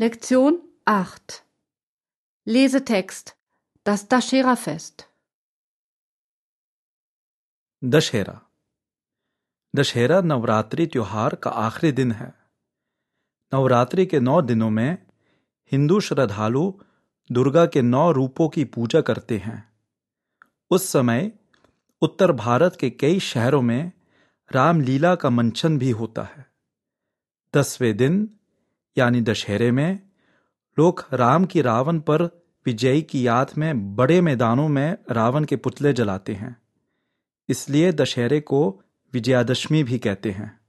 Lektion 8 Lesetext. Das Dashera-Fest Dussehra Dussehra Navratri त्योहार का आखिरी दिन है नवरात्रि के नौ दिनों में हिंदू श्रद्धालु दुर्गा के नौ रूपों की पूजा करते हैं उस समय उत्तर भारत के कई शहरों में रामलीला का मंचन भी होता है। दसवें दिन यानी दशहरे में, लोग राम की रावण पर विजयी की याद में बड़े मैदानों में रावण के पुतले जलाते हैं। इसलिए दशहरे को विजयादशमी भी कहते हैं।